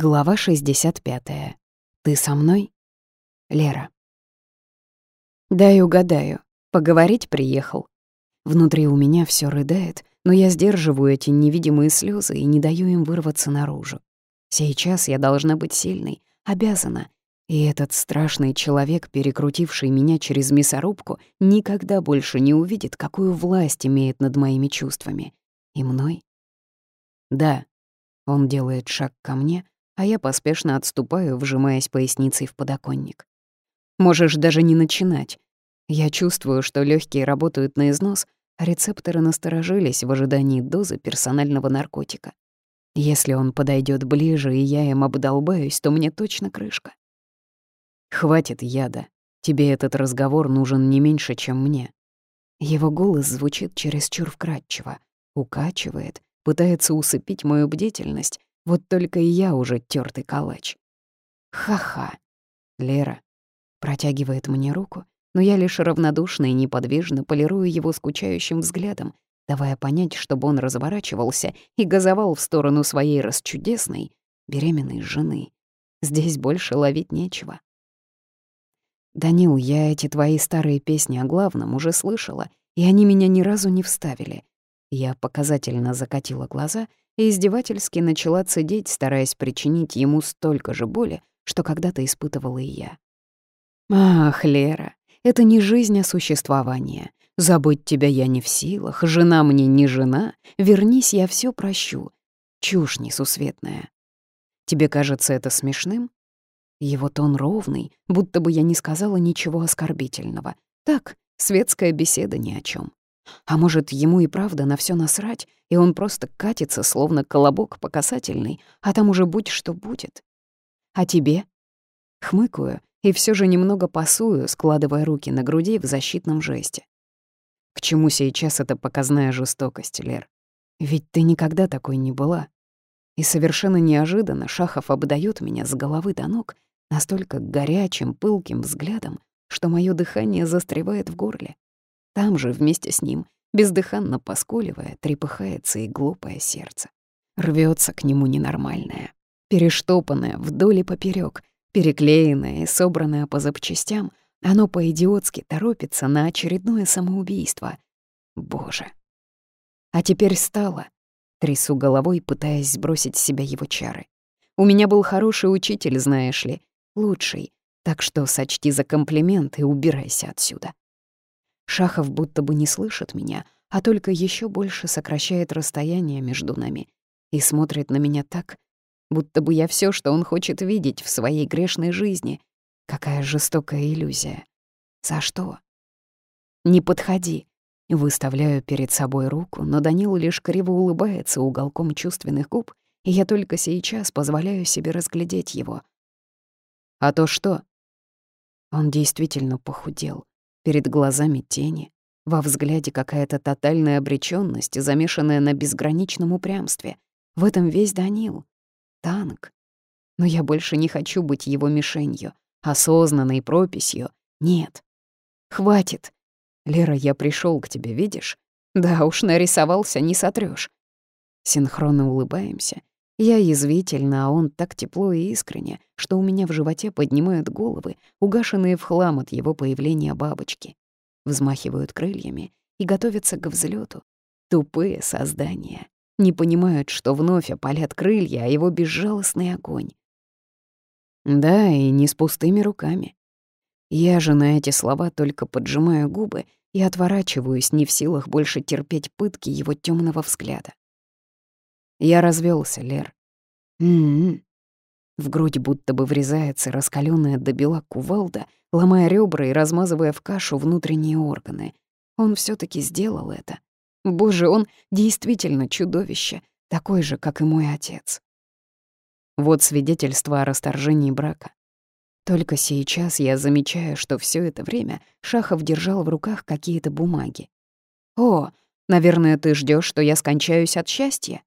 Глава 65. Ты со мной? Лера. Дай угадаю. Поговорить приехал. Внутри у меня все рыдает, но я сдерживаю эти невидимые слезы и не даю им вырваться наружу. Сейчас я должна быть сильной, обязана. И этот страшный человек, перекрутивший меня через мясорубку, никогда больше не увидит, какую власть имеет над моими чувствами. И мной. Да, он делает шаг ко мне, а я поспешно отступаю, вжимаясь поясницей в подоконник. Можешь даже не начинать. Я чувствую, что легкие работают на износ, а рецепторы насторожились в ожидании дозы персонального наркотика. Если он подойдет ближе, и я им обдолбаюсь, то мне точно крышка. «Хватит яда. Тебе этот разговор нужен не меньше, чем мне». Его голос звучит чересчур вкрадчиво, укачивает, пытается усыпить мою бдительность, вот только и я уже тёртый калач. Ха-ха. Лера протягивает мне руку, но я лишь равнодушно и неподвижно полирую его скучающим взглядом, давая понять, чтобы он разворачивался и газовал в сторону своей расчудесной, беременной жены. Здесь больше ловить нечего. «Данил, я эти твои старые песни о главном уже слышала, и они меня ни разу не вставили». Я показательно закатила глаза и издевательски начала цедить, стараясь причинить ему столько же боли, что когда-то испытывала и я. «Ах, Лера, это не жизнь, а существование. Забыть тебя я не в силах, жена мне не жена, вернись, я все прощу. Чушь несусветная. Тебе кажется это смешным?» Его тон ровный, будто бы я не сказала ничего оскорбительного. Так, светская беседа ни о чем. А может, ему и правда на все насрать, и он просто катится, словно колобок по касательной, а там уже будь что будет. А тебе? Хмыкаю и все же немного пасую, складывая руки на груди в защитном жесте. К чему сейчас эта показная жестокость, Лер? Ведь ты никогда такой не была. И совершенно неожиданно Шахов обдаёт меня с головы до ног настолько горячим, пылким взглядом, что мое дыхание застревает в горле. Там же, вместе с ним, бездыханно поскуливая, трепыхается и глупое сердце. Рвется к нему ненормальное, перештопанное вдоль и поперёк, переклеенное и собранное по запчастям, оно по-идиотски торопится на очередное самоубийство. Боже. А теперь стало. Трясу головой, пытаясь сбросить с себя его чары. У меня был хороший учитель, знаешь ли, лучший, так что сочти за комплимент и убирайся отсюда. Шахов будто бы не слышит меня, а только еще больше сокращает расстояние между нами и смотрит на меня так, будто бы я все, что он хочет видеть в своей грешной жизни. Какая жестокая иллюзия. За что? «Не подходи», Выставляю перед собой руку, но Данил лишь криво улыбается уголком чувственных губ, и я только сейчас позволяю себе разглядеть его. А то что? Он действительно похудел. Перед глазами тени, во взгляде какая-то тотальная обречённость, замешанная на безграничном упрямстве. В этом весь Данил. Танк. Но я больше не хочу быть его мишенью, осознанной прописью. Нет. Хватит. Лера, я пришел к тебе, видишь? Да уж, нарисовался, не сотрёшь. Синхронно улыбаемся. Я язвительно, а он так тепло и искренне, что у меня в животе поднимают головы, угашенные в хлам от его появления бабочки. Взмахивают крыльями и готовятся к взлету. Тупые создания. Не понимают, что вновь опалят крылья, а его безжалостный огонь. Да, и не с пустыми руками. Я же на эти слова только поджимаю губы и отворачиваюсь, не в силах больше терпеть пытки его темного взгляда. Я развелся, Лер. М-м. В грудь будто бы врезается раскаленная до бела кувалда, ломая ребра и размазывая в кашу внутренние органы. Он все таки сделал это. Боже, он действительно чудовище, такой же, как и мой отец. Вот свидетельство о расторжении брака. Только сейчас я замечаю, что все это время Шахов держал в руках какие-то бумаги. «О, наверное, ты ждешь, что я скончаюсь от счастья?»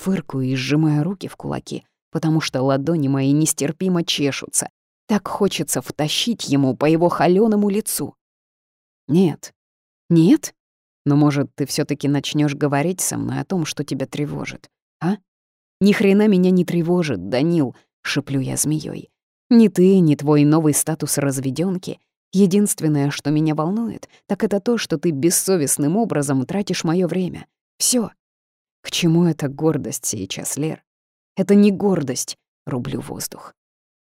Фыркаю и сжимаю руки в кулаки, потому что ладони мои нестерпимо чешутся. Так хочется втащить ему по его холёному лицу. Нет. Нет? Но, может, ты все таки начнешь говорить со мной о том, что тебя тревожит, а? Ни хрена меня не тревожит, Данил. — шеплю я змеей. «Ни ты, ни твой новый статус разведёнки. Единственное, что меня волнует, так это то, что ты бессовестным образом тратишь моё время. Всё. К чему эта гордость сейчас, Лер? Это не гордость, рублю воздух.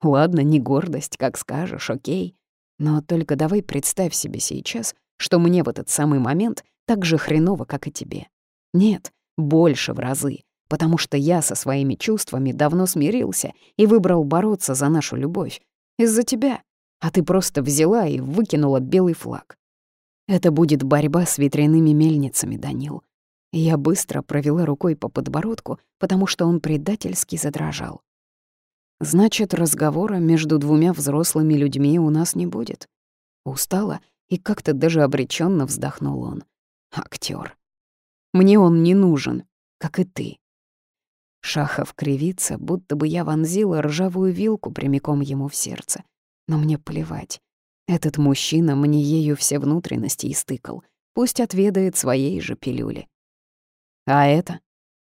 Ладно, не гордость, как скажешь, окей. Но только давай представь себе сейчас, что мне в этот самый момент так же хреново, как и тебе. Нет, больше в разы, потому что я со своими чувствами давно смирился и выбрал бороться за нашу любовь. Из-за тебя. А ты просто взяла и выкинула белый флаг. Это будет борьба с ветряными мельницами, Данил. Я быстро провела рукой по подбородку, потому что он предательски задрожал. Значит, разговора между двумя взрослыми людьми у нас не будет. Устала и как-то даже обреченно вздохнул он. Актер. Мне он не нужен, как и ты. Шахов кривится, будто бы я вонзила ржавую вилку прямиком ему в сердце. Но мне плевать. Этот мужчина мне ею все внутренности истыкал. Пусть отведает своей же пилюли. А это?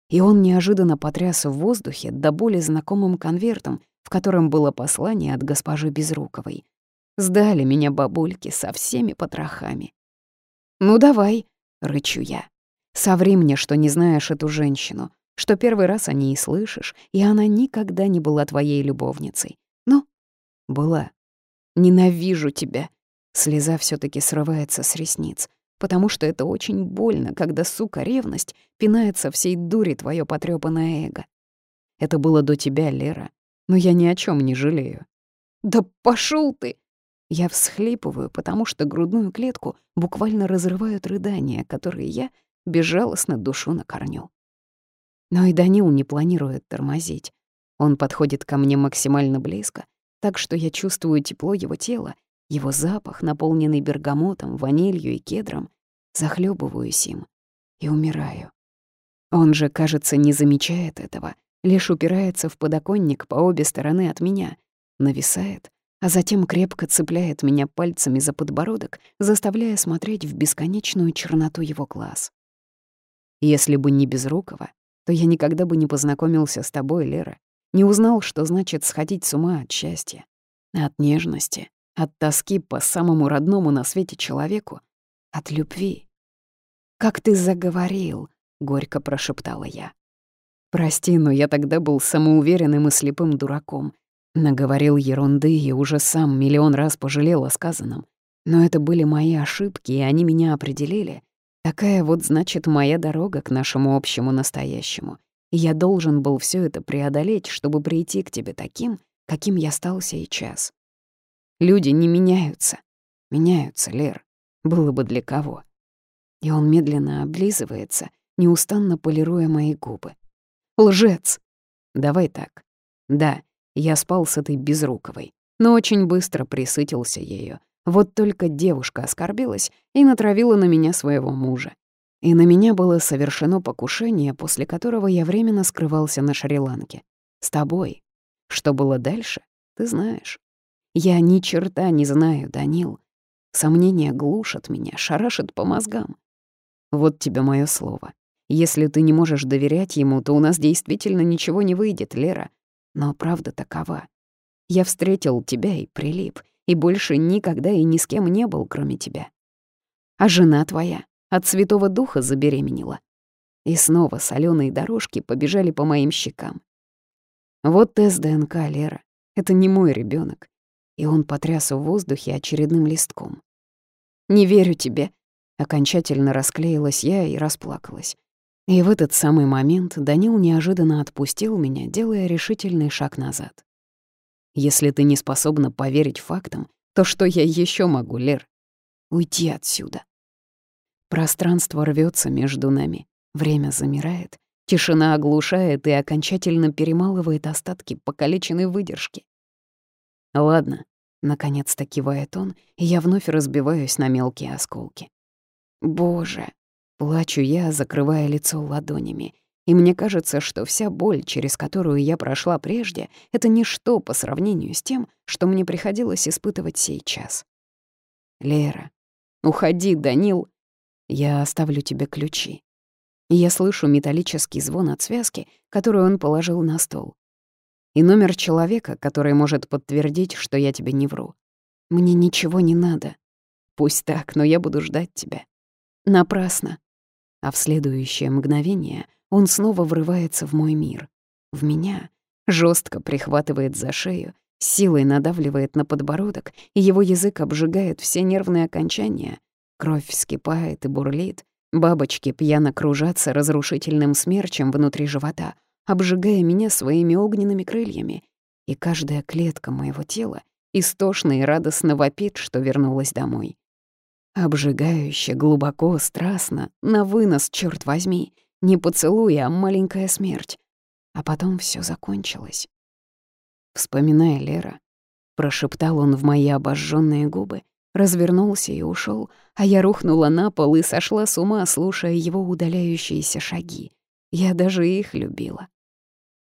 И он неожиданно потряс в воздухе до боли знакомым конвертом, в котором было послание от госпожи Безруковой. Сдали меня бабульки со всеми потрохами. «Ну давай», — рычу я. «Соври мне, что не знаешь эту женщину, что первый раз о ней слышишь, и она никогда не была твоей любовницей. Ну, была. Ненавижу тебя». Слеза все таки срывается с ресниц потому что это очень больно, когда, сука, ревность пинается всей дури твое потрёпанное эго. Это было до тебя, Лера, но я ни о чем не жалею. Да пошел ты! Я всхлипываю, потому что грудную клетку буквально разрывают рыдания, которые я безжалостно душу на корню. Но и Данил не планирует тормозить. Он подходит ко мне максимально близко, так что я чувствую тепло его тела его запах, наполненный бергамотом, ванилью и кедром, захлебываюсь им и умираю. Он же, кажется, не замечает этого, лишь упирается в подоконник по обе стороны от меня, нависает, а затем крепко цепляет меня пальцами за подбородок, заставляя смотреть в бесконечную черноту его глаз. Если бы не Безрукова, то я никогда бы не познакомился с тобой, Лера, не узнал, что значит сходить с ума от счастья, от нежности, от тоски по самому родному на свете человеку, от любви. «Как ты заговорил», — горько прошептала я. «Прости, но я тогда был самоуверенным и слепым дураком. Наговорил ерунды и уже сам миллион раз пожалел о сказанном. Но это были мои ошибки, и они меня определили. Такая вот, значит, моя дорога к нашему общему настоящему. Я должен был все это преодолеть, чтобы прийти к тебе таким, каким я стал сейчас. Люди не меняются. Меняются, Лер. Было бы для кого. И он медленно облизывается, неустанно полируя мои губы. Лжец! Давай так. Да, я спал с этой безруковой, но очень быстро присытился ею. Вот только девушка оскорбилась и натравила на меня своего мужа. И на меня было совершено покушение, после которого я временно скрывался на Шри-Ланке. С тобой. Что было дальше, ты знаешь. Я ни черта не знаю, Данил. Сомнения глушат меня, шарашат по мозгам. Вот тебе мое слово. Если ты не можешь доверять ему, то у нас действительно ничего не выйдет, Лера. Но правда такова. Я встретил тебя и прилип, и больше никогда и ни с кем не был, кроме тебя. А жена твоя от Святого Духа забеременела. И снова соленые дорожки побежали по моим щекам. Вот тест ДНК, Лера. Это не мой ребенок и он потряс в воздухе очередным листком. «Не верю тебе», — окончательно расклеилась я и расплакалась. И в этот самый момент Данил неожиданно отпустил меня, делая решительный шаг назад. «Если ты не способна поверить фактам, то что я еще могу, Лер? Уйти отсюда». Пространство рвется между нами, время замирает, тишина оглушает и окончательно перемалывает остатки покалеченной выдержки. Ладно, наконец-то кивает он, и я вновь разбиваюсь на мелкие осколки. Боже, плачу я, закрывая лицо ладонями, и мне кажется, что вся боль, через которую я прошла прежде, это ничто по сравнению с тем, что мне приходилось испытывать сейчас. Лера, уходи, Данил. Я оставлю тебе ключи. Я слышу металлический звон от связки, которую он положил на стол. И номер человека, который может подтвердить, что я тебе не вру. Мне ничего не надо. Пусть так, но я буду ждать тебя. Напрасно. А в следующее мгновение он снова врывается в мой мир. В меня жестко прихватывает за шею, силой надавливает на подбородок, и его язык обжигает все нервные окончания. Кровь вскипает и бурлит, бабочки пьяно кружатся разрушительным смерчем внутри живота, обжигая меня своими огненными крыльями, и каждая клетка моего тела истошно и радостно вопит, что вернулась домой. Обжигающе, глубоко, страстно, на вынос, черт возьми, не поцелуй, а маленькая смерть. А потом все закончилось. Вспоминая Лера, прошептал он в мои обожженные губы, развернулся и ушел, а я рухнула на пол и сошла с ума, слушая его удаляющиеся шаги. Я даже их любила.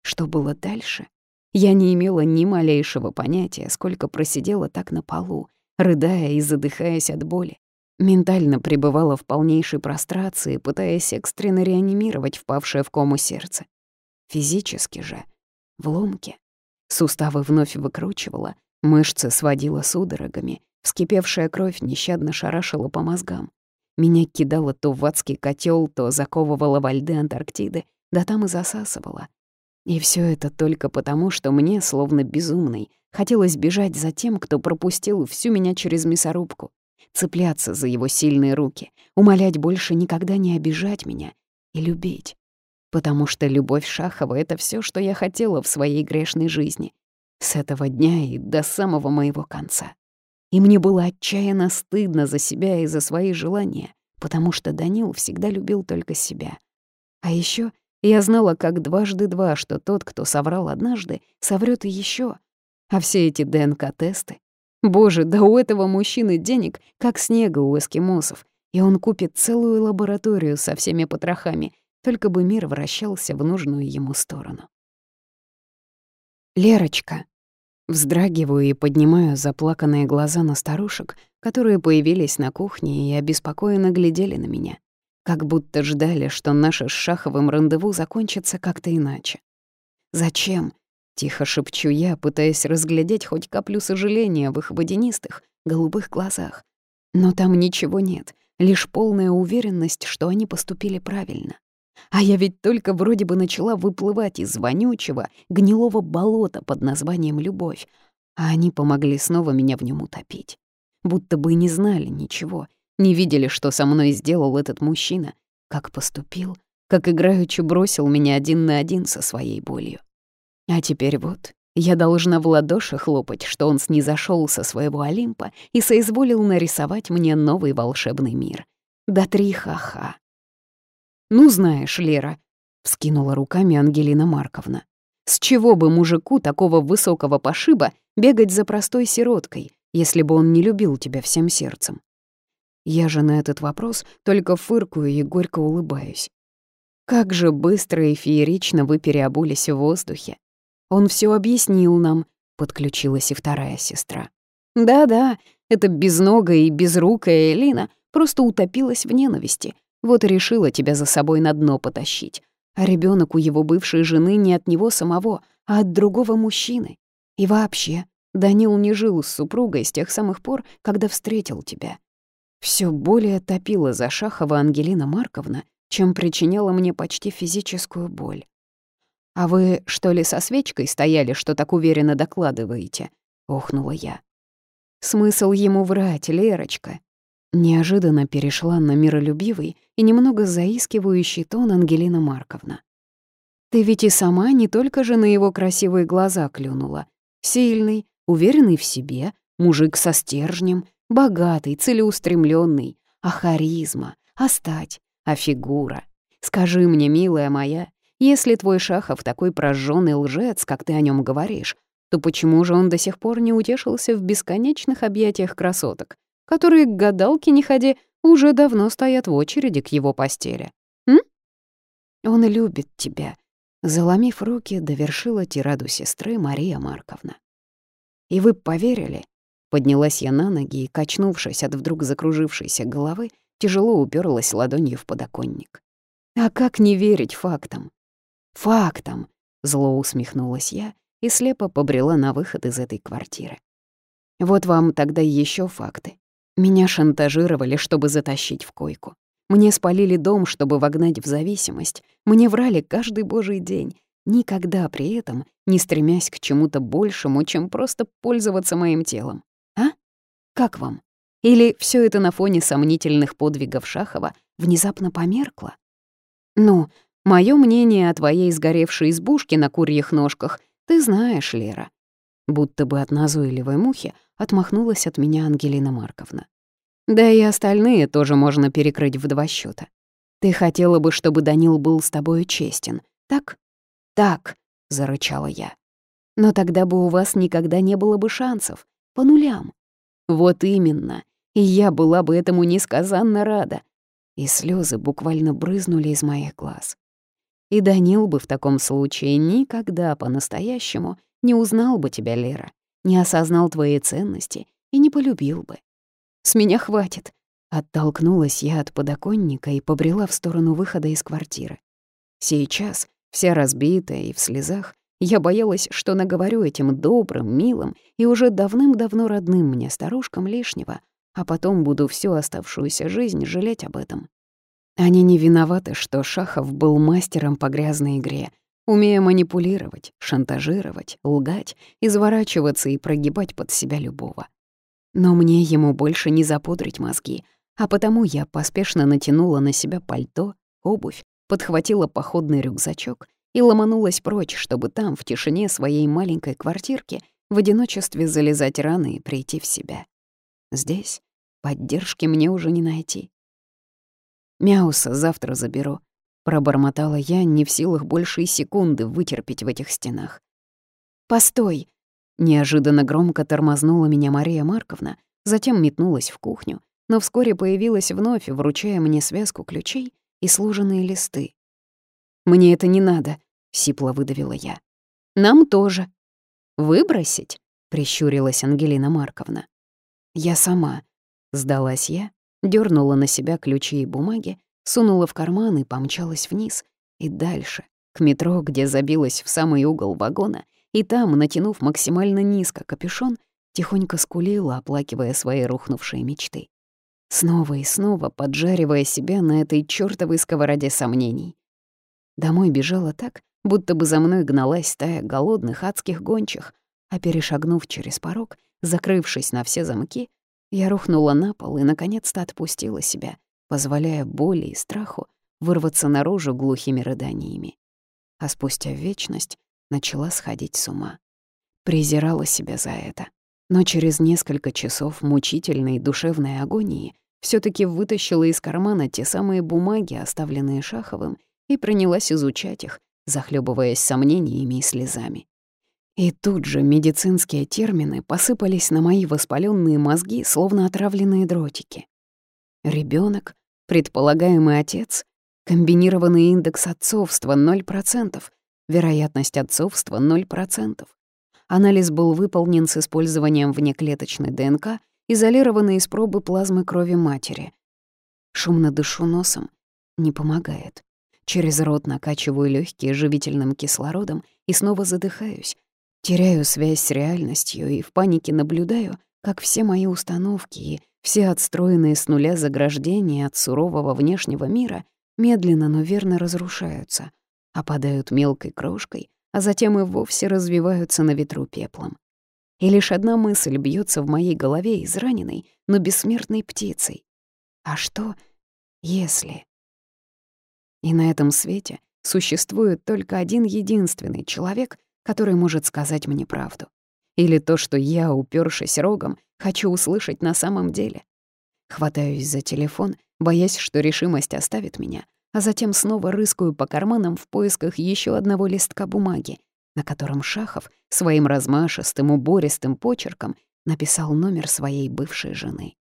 Что было дальше? Я не имела ни малейшего понятия, сколько просидела так на полу, рыдая и задыхаясь от боли. Ментально пребывала в полнейшей прострации, пытаясь экстренно реанимировать впавшее в кому сердце. Физически же, в ломке. Суставы вновь выкручивала, мышцы сводила судорогами, вскипевшая кровь нещадно шарашила по мозгам. Меня кидало то в адский котел, то заковывало во льды Антарктиды, да там и засасывало. И все это только потому, что мне, словно безумный, хотелось бежать за тем, кто пропустил всю меня через мясорубку, цепляться за его сильные руки, умолять больше никогда не обижать меня и любить. Потому что любовь Шахова — это все, что я хотела в своей грешной жизни. С этого дня и до самого моего конца. И мне было отчаянно стыдно за себя и за свои желания, потому что Данил всегда любил только себя. А еще я знала как дважды два, что тот, кто соврал однажды, соврет и еще. А все эти ДНК-тесты. Боже, да у этого мужчины денег, как снега у эскимосов, и он купит целую лабораторию со всеми потрохами, только бы мир вращался в нужную ему сторону. «Лерочка!» Вздрагиваю и поднимаю заплаканные глаза на старушек, которые появились на кухне и обеспокоенно глядели на меня как будто ждали, что наше с Шаховым рандеву закончится как-то иначе. «Зачем?» — тихо шепчу я, пытаясь разглядеть хоть каплю сожаления в их водянистых, голубых глазах. Но там ничего нет, лишь полная уверенность, что они поступили правильно. А я ведь только вроде бы начала выплывать из вонючего, гнилого болота под названием «любовь», а они помогли снова меня в нем утопить. Будто бы не знали ничего — не видели, что со мной сделал этот мужчина, как поступил, как играючи бросил меня один на один со своей болью. А теперь вот, я должна в ладоши хлопать, что он снизошёл со своего Олимпа и соизволил нарисовать мне новый волшебный мир. Да три ха-ха. «Ну, знаешь, Лера», — вскинула руками Ангелина Марковна, «с чего бы мужику такого высокого пошиба бегать за простой сироткой, если бы он не любил тебя всем сердцем? Я же на этот вопрос только фыркаю и горько улыбаюсь. Как же быстро и феерично вы переобулись в воздухе. Он все объяснил нам, подключилась и вторая сестра. Да-да, эта безногая и безрукая Элина просто утопилась в ненависти, вот и решила тебя за собой на дно потащить. А ребенок у его бывшей жены не от него самого, а от другого мужчины. И вообще, Данил не жил с супругой с тех самых пор, когда встретил тебя. Все более топила за Шахова Ангелина Марковна, чем причиняла мне почти физическую боль. «А вы, что ли, со свечкой стояли, что так уверенно докладываете?» — охнула я. «Смысл ему врать, Лерочка?» Неожиданно перешла на миролюбивый и немного заискивающий тон Ангелина Марковна. «Ты ведь и сама не только же на его красивые глаза клюнула. Сильный, уверенный в себе, мужик со стержнем, Богатый, целеустремленный, а харизма, а стать, а фигура. Скажи мне, милая моя, если твой Шахов такой прожженный лжец, как ты о нем говоришь, то почему же он до сих пор не утешился в бесконечных объятиях красоток, которые к гадалке не ходи уже давно стоят в очереди к его постели? М? Он любит тебя, заломив руки, довершила тираду сестры Мария Марковна. И вы поверили, Поднялась я на ноги и, качнувшись от вдруг закружившейся головы, тяжело уперлась ладонью в подоконник. А как не верить фактам? Фактам! Зло усмехнулась я и слепо побрела на выход из этой квартиры. Вот вам тогда еще факты. Меня шантажировали, чтобы затащить в койку. Мне спалили дом, чтобы вогнать в зависимость. Мне врали каждый божий день, никогда при этом не стремясь к чему-то большему, чем просто пользоваться моим телом. Как вам? Или все это на фоне сомнительных подвигов Шахова внезапно померкло? Ну, мое мнение о твоей сгоревшей избушке на курьих ножках ты знаешь, Лера. Будто бы от назойливой мухи отмахнулась от меня Ангелина Марковна. Да и остальные тоже можно перекрыть в два счета. Ты хотела бы, чтобы Данил был с тобой честен, так? Так, зарычала я. Но тогда бы у вас никогда не было бы шансов. По нулям. Вот именно. И я была бы этому несказанно рада. И слезы буквально брызнули из моих глаз. И Данил бы в таком случае никогда по-настоящему не узнал бы тебя, Лера, не осознал твои ценности и не полюбил бы. С меня хватит. Оттолкнулась я от подоконника и побрела в сторону выхода из квартиры. Сейчас, вся разбитая и в слезах, я боялась, что наговорю этим добрым, милым и уже давным-давно родным мне старушкам лишнего, а потом буду всю оставшуюся жизнь жалеть об этом. Они не виноваты, что Шахов был мастером по грязной игре, умея манипулировать, шантажировать, лгать, изворачиваться и прогибать под себя любого. Но мне ему больше не запудрить мозги, а потому я поспешно натянула на себя пальто, обувь, подхватила походный рюкзачок и ломанулась прочь, чтобы там, в тишине своей маленькой квартирки, в одиночестве залезать раны и прийти в себя. Здесь поддержки мне уже не найти. «Мяуса завтра заберу», — пробормотала я, не в силах больше и секунды вытерпеть в этих стенах. «Постой!» — неожиданно громко тормознула меня Мария Марковна, затем метнулась в кухню, но вскоре появилась вновь, вручая мне связку ключей и сложенные листы. «Мне это не надо», — сипло выдавила я. «Нам тоже». «Выбросить?» — прищурилась Ангелина Марковна. «Я сама», — сдалась я, дернула на себя ключи и бумаги, сунула в карман и помчалась вниз и дальше, к метро, где забилась в самый угол вагона, и там, натянув максимально низко капюшон, тихонько скулила, оплакивая свои рухнувшие мечты. Снова и снова поджаривая себя на этой чёртовой сковороде сомнений. Домой бежала так, будто бы за мной гналась стая голодных адских гончих, а перешагнув через порог, Закрывшись на все замки, я рухнула на пол и наконец-то отпустила себя, позволяя боли и страху вырваться наружу глухими рыданиями. А спустя вечность начала сходить с ума. Презирала себя за это. Но через несколько часов мучительной душевной агонии все таки вытащила из кармана те самые бумаги, оставленные Шаховым, и принялась изучать их, захлебываясь сомнениями и слезами. И тут же медицинские термины посыпались на мои воспаленные мозги, словно отравленные дротики. Ребенок, предполагаемый отец, комбинированный индекс отцовства 0%, вероятность отцовства 0%. Анализ был выполнен с использованием внеклеточной ДНК, изолированной из пробы плазмы крови матери. Шумно дышу носом. Не помогает. Через рот накачиваю легкие живительным кислородом и снова задыхаюсь, Теряю связь с реальностью и в панике наблюдаю, как все мои установки и все отстроенные с нуля заграждения от сурового внешнего мира медленно, но верно разрушаются, опадают мелкой крошкой, а затем и вовсе развиваются на ветру пеплом. И лишь одна мысль бьется в моей голове израненной, но бессмертной птицей. А что, если... И на этом свете существует только один единственный человек, который может сказать мне правду. Или то, что я, упёршись рогом, хочу услышать на самом деле. Хватаюсь за телефон, боясь, что решимость оставит меня, а затем снова рыскаю по карманам в поисках еще одного листка бумаги, на котором Шахов своим размашистым, убористым почерком написал номер своей бывшей жены.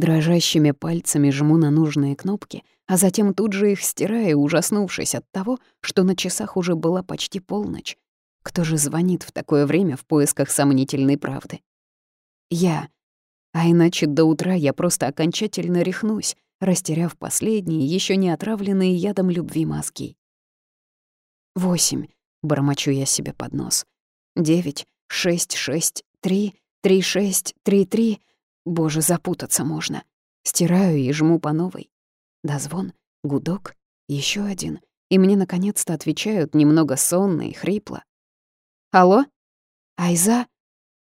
Дрожащими пальцами жму на нужные кнопки, а затем тут же их стираю, ужаснувшись от того, что на часах уже была почти полночь, кто же звонит в такое время в поисках сомнительной правды? Я. А иначе до утра я просто окончательно рехнусь, растеряв последние, еще не отравленные ядом любви мозги. Восемь. Бормочу я себе под нос. девять, шесть, шесть, три, три, шесть, три, три. Боже, запутаться можно. Стираю и жму по новой. Дозвон, гудок, еще один. И мне наконец-то отвечают немного сонно и хрипло. «Алло? Айза?»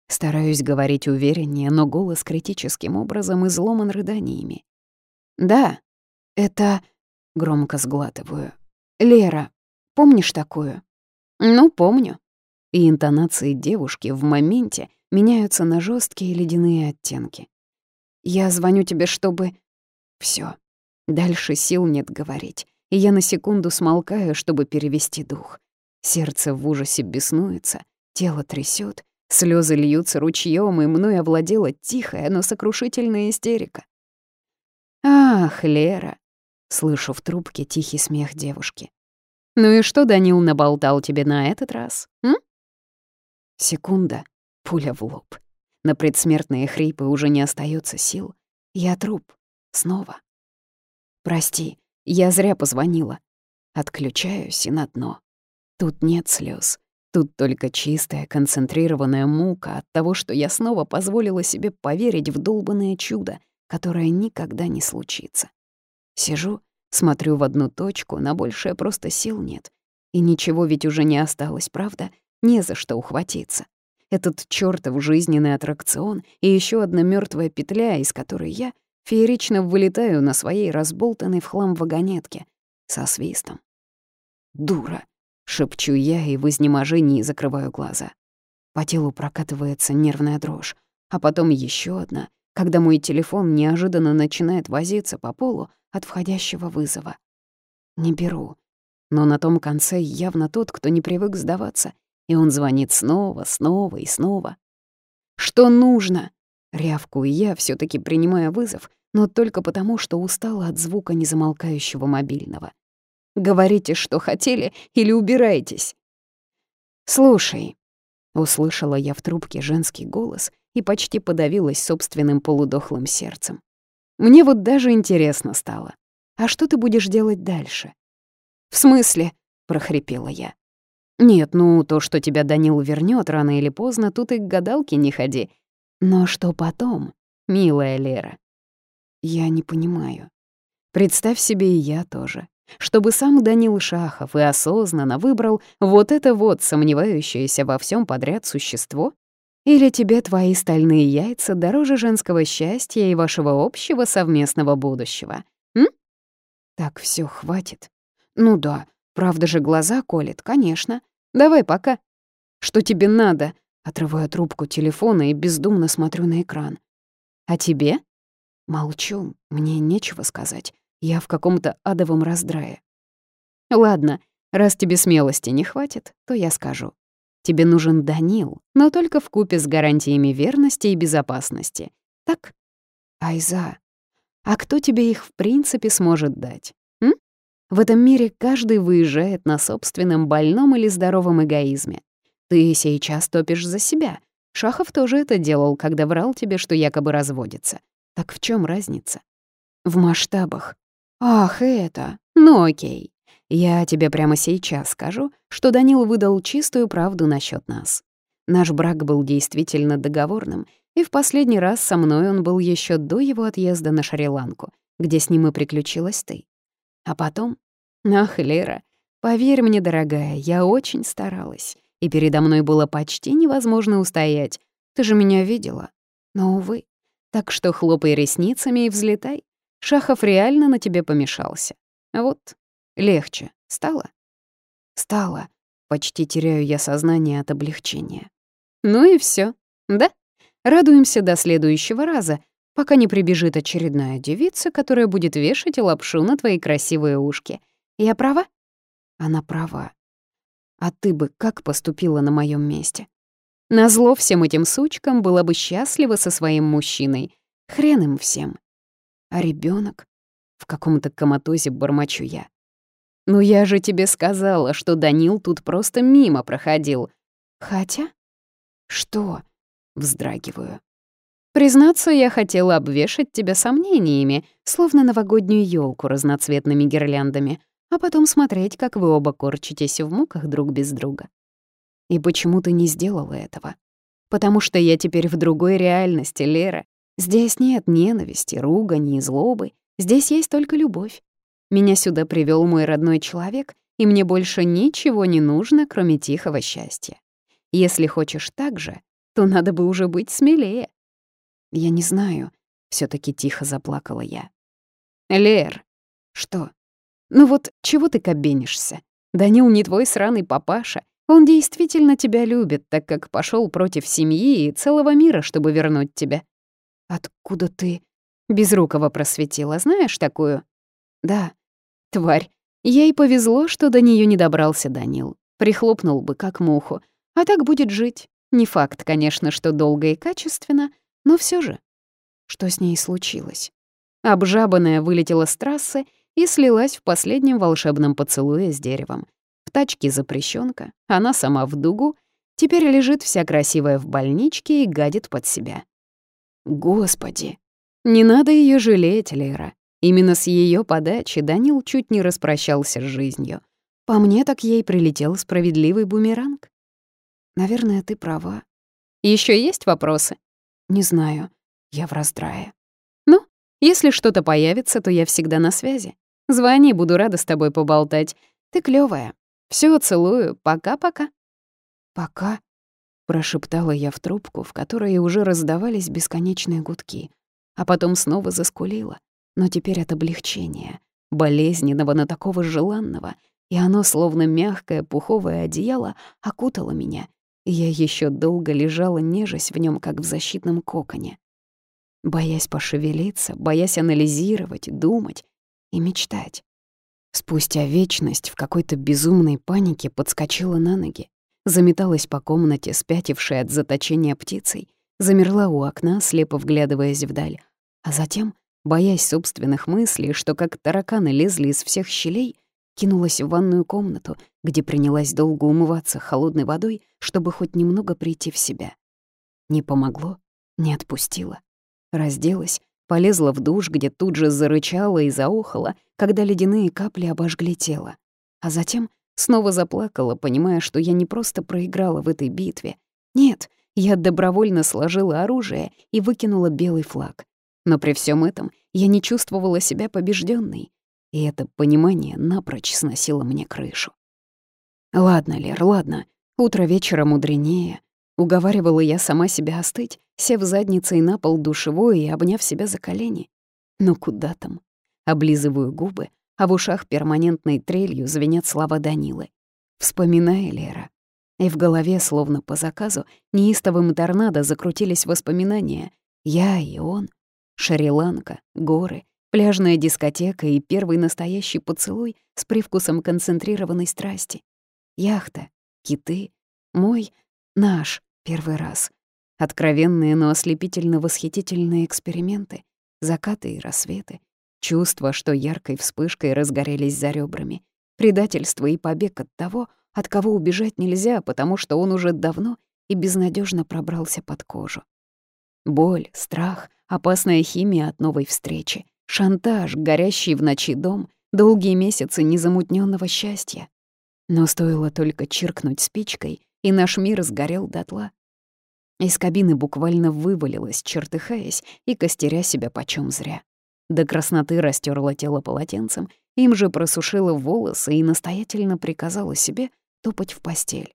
Стараюсь говорить увереннее, но голос критическим образом изломан рыданиями. «Да, это...» — громко сглатываю. «Лера, помнишь такую?» «Ну, помню». И интонации девушки в моменте меняются на жесткие ледяные оттенки. «Я звоню тебе, чтобы...» Все. Дальше сил нет говорить, и я на секунду смолкаю, чтобы перевести дух. Сердце в ужасе беснуется, тело трясет, слезы льются ручьем, и мной овладела тихая, но сокрушительная истерика. «Ах, Лера!» — слышу в трубке тихий смех девушки. «Ну и что Данил наболтал тебе на этот раз, м?» Секунда, пуля в лоб. На предсмертные хрипы уже не остается сил. Я труп. Снова. «Прости, я зря позвонила». Отключаюсь и на дно. Тут нет слез. Тут только чистая, концентрированная мука от того, что я снова позволила себе поверить в долбанное чудо, которое никогда не случится. Сижу, смотрю в одну точку, на большее просто сил нет. И ничего ведь уже не осталось, правда? Не за что ухватиться. Этот чёртов жизненный аттракцион и еще одна мертвая петля, из которой я феерично вылетаю на своей разболтанной в хлам вагонетке со свистом. «Дура!» — шепчу я и в изнеможении закрываю глаза. По телу прокатывается нервная дрожь, а потом еще одна, когда мой телефон неожиданно начинает возиться по полу от входящего вызова. Не беру. Но на том конце явно тот, кто не привык сдаваться, и он звонит снова, снова и снова. «Что нужно?» — рявкую я, все таки принимая вызов, но только потому, что устала от звука незамолкающего мобильного. «Говорите, что хотели, или убирайтесь?» «Слушай», — услышала я в трубке женский голос — и почти подавилась собственным полудохлым сердцем. Мне вот даже интересно стало. А что ты будешь делать дальше? «В смысле?» — прохрипела я. «Нет, ну, то, что тебя Данил вернет рано или поздно, тут и к гадалке не ходи. Но что потом, милая Лера?» «Я не понимаю. Представь себе и я тоже. Чтобы сам Данил Шахов и осознанно выбрал вот это вот сомневающееся во всем подряд существо, или тебе твои стальные яйца дороже женского счастья и вашего общего совместного будущего? М? Так, все хватит. Ну да, правда же глаза колет, конечно. Давай пока. Что тебе надо? Отрываю трубку телефона и бездумно смотрю на экран. А тебе? Молчу, мне нечего сказать. Я в каком-то адовом раздрае. Ладно, раз тебе смелости не хватит, то я скажу. Тебе нужен Данил, но только в купе с гарантиями верности и безопасности. Так? Айза, а кто тебе их в принципе сможет дать? В этом мире каждый выезжает на собственном больном или здоровом эгоизме. Ты сейчас топишь за себя. Шахов тоже это делал, когда врал тебе, что якобы разводится. Так в чем разница? В масштабах. Ах, это. Ну окей. Я тебе прямо сейчас скажу, что Данил выдал чистую правду насчет нас. Наш брак был действительно договорным, и в последний раз со мной он был еще до его отъезда на Шри-Ланку, где с ним и приключилась ты. А потом... Ах, Лера, поверь мне, дорогая, я очень старалась, и передо мной было почти невозможно устоять. Ты же меня видела. Но, увы. Так что хлопай ресницами и взлетай. Шахов реально на тебе помешался. Вот, Легче стало? Стало. Почти теряю я сознание от облегчения. Ну и все, да? Радуемся до следующего раза, пока не прибежит очередная девица, которая будет вешать лапшу на твои красивые ушки. Я права? Она права. А ты бы как поступила на моем месте? Назло всем этим сучкам была бы счастлива со своим мужчиной. Хрен им всем. А ребенок? В каком-то коматозе бормочу я. «Ну я же тебе сказала, что Данил тут просто мимо проходил. Хотя...» «Что?» — вздрагиваю. «Признаться, я хотела обвешать тебя сомнениями, словно новогоднюю елку разноцветными гирляндами, а потом смотреть, как вы оба корчитесь в муках друг без друга. И почему ты не сделала этого? Потому что я теперь в другой реальности, Лера. Здесь нет ненависти, ругани и злобы. Здесь есть только любовь. Меня сюда привел мой родной человек, и мне больше ничего не нужно, кроме тихого счастья. Если хочешь так же, то надо бы уже быть смелее. Я не знаю, все таки тихо заплакала я. Лер, что? Ну вот чего ты кабенишься? Данил не твой сраный папаша. Он действительно тебя любит, так как пошел против семьи и целого мира, чтобы вернуть тебя. Откуда ты? Безрукова просветила, знаешь такую? Да, тварь. Ей повезло, что до нее не добрался Данил. Прихлопнул бы, как муху. А так будет жить. Не факт, конечно, что долго и качественно, но все же. Что с ней случилось? Обжабанная вылетела с трассы и слилась в последнем волшебном поцелуе с деревом. В тачке запрещенка, она сама в дугу, теперь лежит вся красивая в больничке и гадит под себя. Господи! Не надо ее жалеть, Лера. Именно с ее подачи Данил чуть не распрощался с жизнью. По мне, так ей прилетел справедливый бумеранг. Наверное, ты права. Еще есть вопросы? Не знаю. Я в раздрае. Ну, если что-то появится, то я всегда на связи. Звони, буду рада с тобой поболтать. Ты клёвая. Всё, целую. Пока-пока. Пока, прошептала я в трубку, в которой уже раздавались бесконечные гудки, а потом снова заскулила, но теперь от облегчения, болезненного, но такого желанного, и оно, словно мягкое пуховое одеяло, окутало меня, я еще долго лежала, нежась в нем, как в защитном коконе. Боясь пошевелиться, боясь анализировать, думать, и мечтать. Спустя вечность в какой-то безумной панике подскочила на ноги, заметалась по комнате, спятившая от заточения птицей, замерла у окна, слепо вглядываясь вдаль, а затем, боясь собственных мыслей, что как тараканы лезли из всех щелей, кинулась в ванную комнату, где принялась долго умываться холодной водой, чтобы хоть немного прийти в себя. Не помогло, не отпустила. Разделась, Полезла в душ, где тут же зарычала и заохала, когда ледяные капли обожгли тело. А затем снова заплакала, понимая, что я не просто проиграла в этой битве. Нет, я добровольно сложила оружие и выкинула белый флаг. Но при всем этом я не чувствовала себя побежденной, и это понимание напрочь сносило мне крышу. «Ладно, Лер, ладно, утро вечера мудренее», — уговаривала я сама себя остыть, сев задницей на пол душевой и обняв себя за колени. Но куда там? Облизываю губы, а в ушах перманентной трелью звенят слова Данилы. Вспоминай, Лера. И в голове, словно по заказу, неистовым торнадо закрутились воспоминания. Я и он, Шри-Ланка, горы, пляжная дискотека и первый настоящий поцелуй с привкусом концентрированной страсти. Яхта, киты, мой, наш первый раз. Откровенные, но ослепительно восхитительные эксперименты, закаты и рассветы, чувства, что яркой вспышкой разгорелись за ребрами, предательство и побег от того, от кого убежать нельзя, потому что он уже давно и безнадежно пробрался под кожу. Боль, страх, опасная химия от новой встречи, шантаж, горящий в ночи дом, долгие месяцы незамутненного счастья. Но стоило только чиркнуть спичкой, и наш мир сгорел дотла. Из кабины буквально вывалилась, чертыхаясь и костеря себя почем зря. До красноты растерла тело полотенцем, им же просушила волосы и настоятельно приказала себе топать в постель.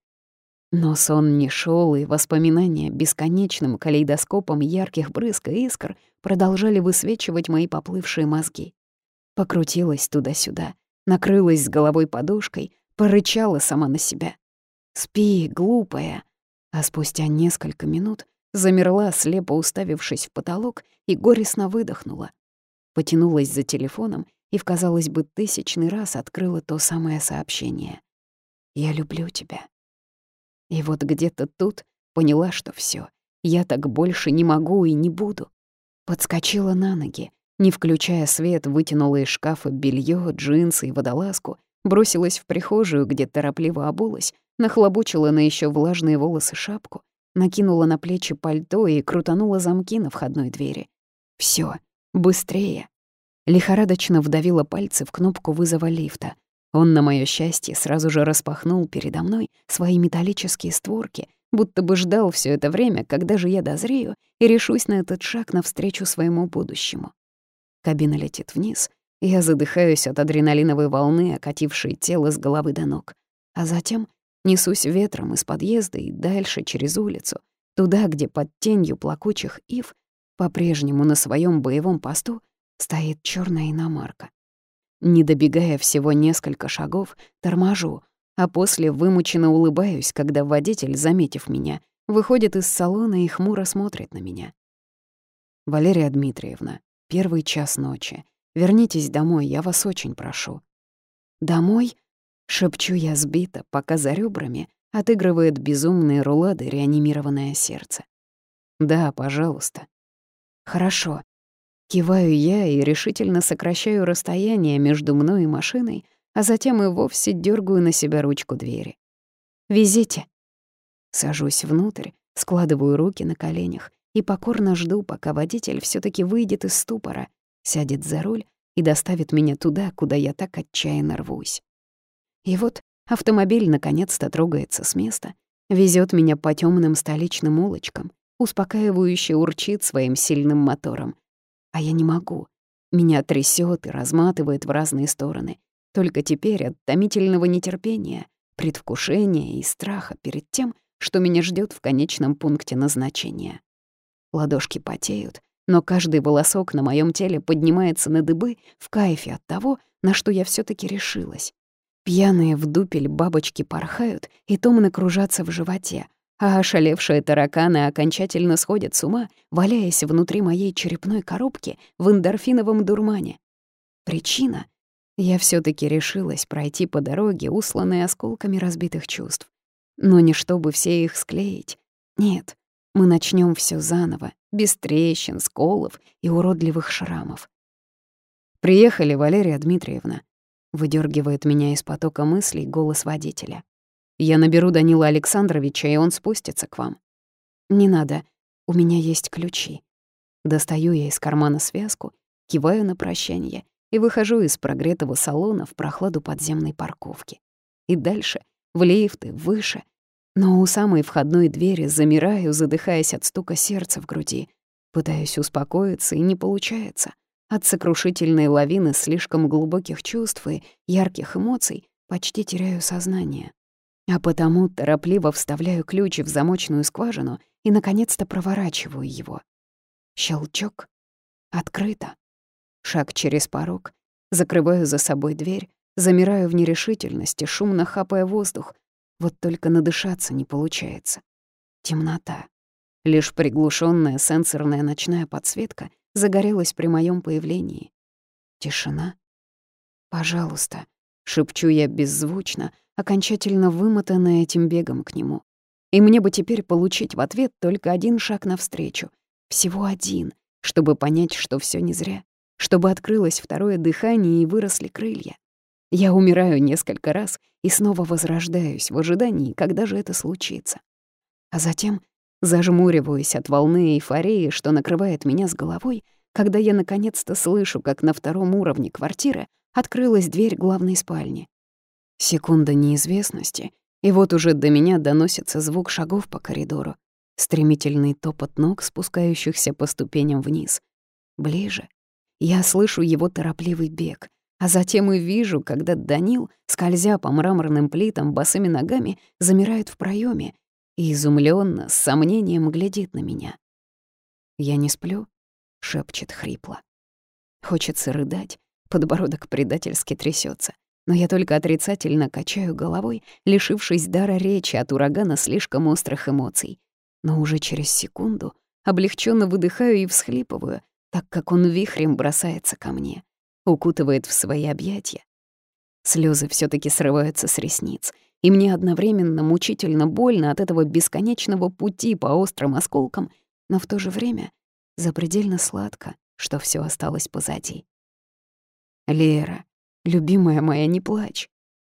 Но сон не шел, и воспоминания бесконечным калейдоскопом ярких брызг и искр продолжали высвечивать мои поплывшие мозги. Покрутилась туда-сюда, накрылась с головой подушкой, порычала сама на себя. «Спи, глупая!» а спустя несколько минут замерла, слепо уставившись в потолок, и горестно выдохнула. Потянулась за телефоном и в, казалось бы, тысячный раз открыла то самое сообщение. «Я люблю тебя». И вот где-то тут поняла, что все, я так больше не могу и не буду. Подскочила на ноги, не включая свет, вытянула из шкафа белье, джинсы и водолазку, бросилась в прихожую, где торопливо обулась, нахлобучила на еще влажные волосы шапку, накинула на плечи пальто и крутанула замки на входной двери. Все, быстрее. Лихорадочно вдавила пальцы в кнопку вызова лифта. Он, на моё счастье, сразу же распахнул передо мной свои металлические створки, будто бы ждал все это время, когда же я дозрею и решусь на этот шаг навстречу своему будущему. Кабина летит вниз, и я задыхаюсь от адреналиновой волны, окатившей тело с головы до ног. А затем несусь ветром из подъезда и дальше через улицу, туда, где под тенью плакучих ив по-прежнему на своем боевом посту стоит черная иномарка. Не добегая всего несколько шагов, торможу, а после вымученно улыбаюсь, когда водитель, заметив меня, выходит из салона и хмуро смотрит на меня. «Валерия Дмитриевна, первый час ночи. Вернитесь домой, я вас очень прошу». «Домой?» — шепчу я сбито, пока за ребрами отыгрывает безумные рулады реанимированное сердце. «Да, пожалуйста». «Хорошо». Киваю я и решительно сокращаю расстояние между мной и машиной, а затем и вовсе дергаю на себя ручку двери. «Везите». Сажусь внутрь, складываю руки на коленях и покорно жду, пока водитель все таки выйдет из ступора, сядет за руль и доставит меня туда, куда я так отчаянно рвусь. И вот автомобиль наконец-то трогается с места, везет меня по темным столичным улочкам, успокаивающе урчит своим сильным мотором. А я не могу. Меня трясет и разматывает в разные стороны. Только теперь от томительного нетерпения, предвкушения и страха перед тем, что меня ждет в конечном пункте назначения. Ладошки потеют, но каждый волосок на моем теле поднимается на дыбы в кайфе от того, на что я все таки решилась. Пьяные в дупель бабочки порхают и томно кружатся в животе, а ошалевшие тараканы окончательно сходят с ума, валяясь внутри моей черепной коробки в эндорфиновом дурмане. Причина я все таки решилась пройти по дороге, усланной осколками разбитых чувств. Но не чтобы все их склеить. Нет, мы начнем все заново, без трещин, сколов и уродливых шрамов. «Приехали, Валерия Дмитриевна», — выдергивает меня из потока мыслей голос водителя. «Я наберу Данила Александровича, и он спустится к вам». «Не надо, у меня есть ключи». Достаю я из кармана связку, киваю на прощание и выхожу из прогретого салона в прохладу подземной парковки. И дальше, в лифты, выше. Но у самой входной двери замираю, задыхаясь от стука сердца в груди. Пытаюсь успокоиться, и не получается. От сокрушительной лавины слишком глубоких чувств и ярких эмоций почти теряю сознание. А потому торопливо вставляю ключ в замочную скважину и, наконец-то, проворачиваю его. Щелчок. Открыто. Шаг через порог. Закрываю за собой дверь, замираю в нерешительности, шумно хапая воздух. Вот только надышаться не получается. Темнота. Лишь приглушенная сенсорная ночная подсветка загорелась при моем появлении. Тишина. «Пожалуйста», — шепчу я беззвучно, окончательно вымотанная этим бегом к нему. И мне бы теперь получить в ответ только один шаг навстречу. Всего один, чтобы понять, что все не зря чтобы открылось второе дыхание и выросли крылья. Я умираю несколько раз и снова возрождаюсь в ожидании, когда же это случится. А затем зажмуриваюсь от волны эйфории, что накрывает меня с головой, когда я наконец-то слышу, как на втором уровне квартиры открылась дверь главной спальни. Секунда неизвестности, и вот уже до меня доносится звук шагов по коридору, стремительный топот ног, спускающихся по ступеням вниз. Ближе, я слышу его торопливый бег, а затем и вижу, когда Данил, скользя по мраморным плитам босыми ногами, замирает в проеме и изумленно, с сомнением глядит на меня. «Я не сплю?» — шепчет хрипло. Хочется рыдать, подбородок предательски трясется, но я только отрицательно качаю головой, лишившись дара речи от урагана слишком острых эмоций. Но уже через секунду облегченно выдыхаю и всхлипываю, так как он вихрем бросается ко мне, укутывает в свои объятия. Слезы все таки срываются с ресниц, и мне одновременно мучительно больно от этого бесконечного пути по острым осколкам, но в то же время запредельно сладко, что все осталось позади. «Лера, любимая моя, не плачь.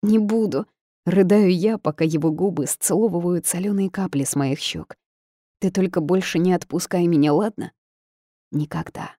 Не буду», — рыдаю я, пока его губы сцеловывают соленые капли с моих щек. «Ты только больше не отпускай меня, ладно?» никогда.